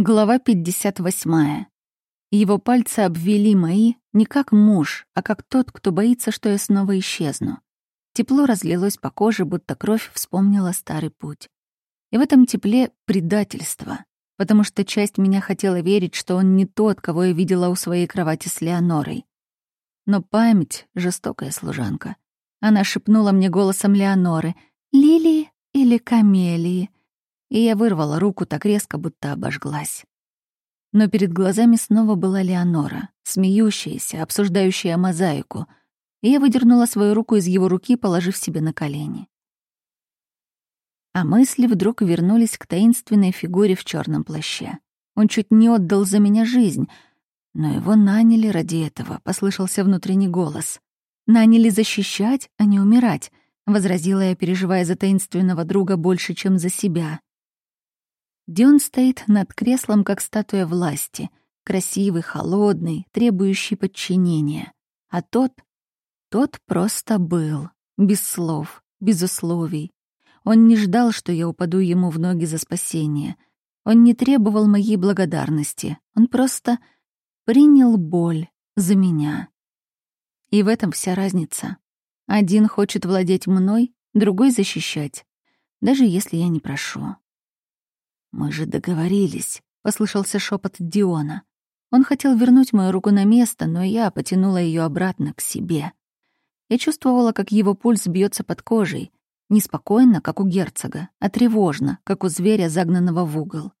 Глава 58. Его пальцы обвели мои не как муж, а как тот, кто боится, что я снова исчезну. Тепло разлилось по коже, будто кровь вспомнила старый путь. И в этом тепле предательство, потому что часть меня хотела верить, что он не тот, кого я видела у своей кровати с Леонорой. Но память — жестокая служанка. Она шепнула мне голосом Леоноры «Лилии или камелии?» И я вырвала руку так резко, будто обожглась. Но перед глазами снова была Леонора, смеющаяся, обсуждающая мозаику, и я выдернула свою руку из его руки, положив себе на колени. А мысли вдруг вернулись к таинственной фигуре в черном плаще. Он чуть не отдал за меня жизнь, но его наняли ради этого, послышался внутренний голос. Наняли защищать, а не умирать, возразила я, переживая за таинственного друга больше, чем за себя. Дион стоит над креслом, как статуя власти, красивый, холодный, требующий подчинения. А тот, тот просто был, без слов, без условий. Он не ждал, что я упаду ему в ноги за спасение. Он не требовал моей благодарности. Он просто принял боль за меня. И в этом вся разница. Один хочет владеть мной, другой — защищать, даже если я не прошу. «Мы же договорились», — послышался шепот Диона. Он хотел вернуть мою руку на место, но я потянула ее обратно к себе. Я чувствовала, как его пульс бьется под кожей. Неспокойно, как у герцога, а тревожно, как у зверя, загнанного в угол.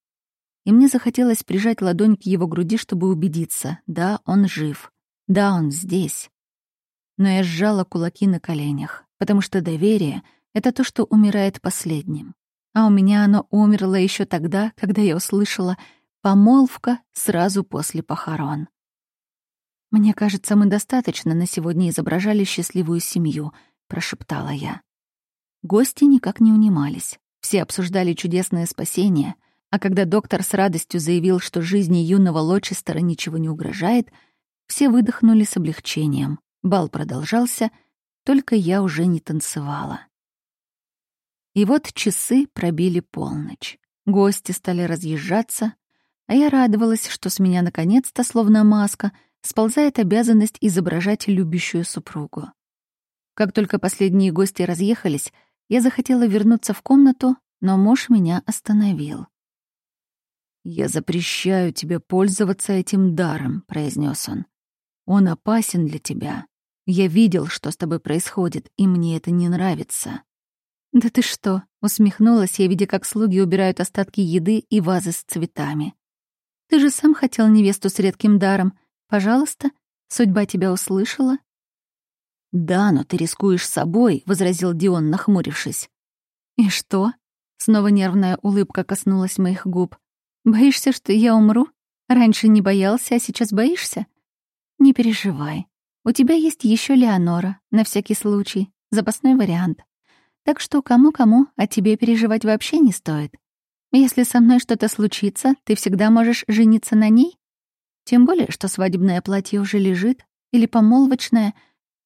И мне захотелось прижать ладонь к его груди, чтобы убедиться. Да, он жив. Да, он здесь. Но я сжала кулаки на коленях, потому что доверие — это то, что умирает последним. А у меня оно умерло еще тогда, когда я услышала «помолвка сразу после похорон». «Мне кажется, мы достаточно на сегодня изображали счастливую семью», — прошептала я. Гости никак не унимались. Все обсуждали чудесное спасение, а когда доктор с радостью заявил, что жизни юного Лочестера ничего не угрожает, все выдохнули с облегчением. Бал продолжался, только я уже не танцевала. И вот часы пробили полночь. Гости стали разъезжаться, а я радовалась, что с меня наконец-то, словно маска, сползает обязанность изображать любящую супругу. Как только последние гости разъехались, я захотела вернуться в комнату, но муж меня остановил. «Я запрещаю тебе пользоваться этим даром», — произнес он. «Он опасен для тебя. Я видел, что с тобой происходит, и мне это не нравится». «Да ты что?» — усмехнулась я, видя, как слуги убирают остатки еды и вазы с цветами. «Ты же сам хотел невесту с редким даром. Пожалуйста, судьба тебя услышала». «Да, но ты рискуешь собой», — возразил Дион, нахмурившись. «И что?» — снова нервная улыбка коснулась моих губ. «Боишься, что я умру? Раньше не боялся, а сейчас боишься? Не переживай. У тебя есть еще Леонора, на всякий случай, запасной вариант. Так что кому-кому, а тебе переживать вообще не стоит. Если со мной что-то случится, ты всегда можешь жениться на ней. Тем более, что свадебное платье уже лежит, или помолвочное,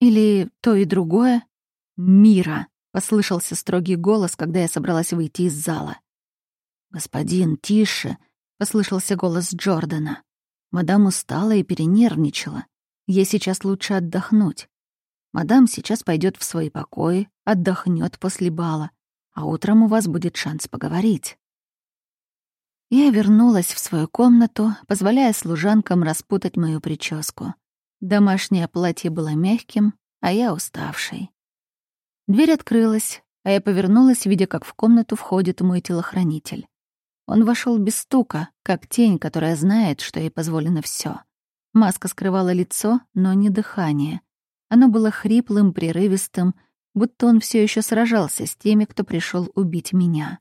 или то и другое. «Мира!» — послышался строгий голос, когда я собралась выйти из зала. «Господин, тише!» — послышался голос Джордана. Мадам устала и перенервничала. Ей сейчас лучше отдохнуть. Мадам сейчас пойдет в свои покои, отдохнет после бала, а утром у вас будет шанс поговорить. Я вернулась в свою комнату, позволяя служанкам распутать мою прическу. Домашнее платье было мягким, а я уставшей. Дверь открылась, а я повернулась, видя, как в комнату входит мой телохранитель. Он вошел без стука, как тень, которая знает, что ей позволено все. Маска скрывала лицо, но не дыхание. Оно было хриплым, прерывистым, будто он все еще сражался с теми, кто пришел убить меня.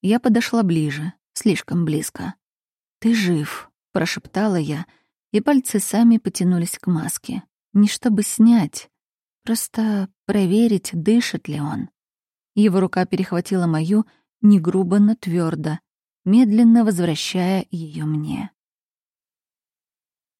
Я подошла ближе, слишком близко. «Ты жив», — прошептала я, и пальцы сами потянулись к маске. Не чтобы снять, просто проверить, дышит ли он. Его рука перехватила мою, не грубо, но твердо, медленно возвращая ее мне.